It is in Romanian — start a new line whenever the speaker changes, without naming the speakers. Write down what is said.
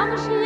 Am și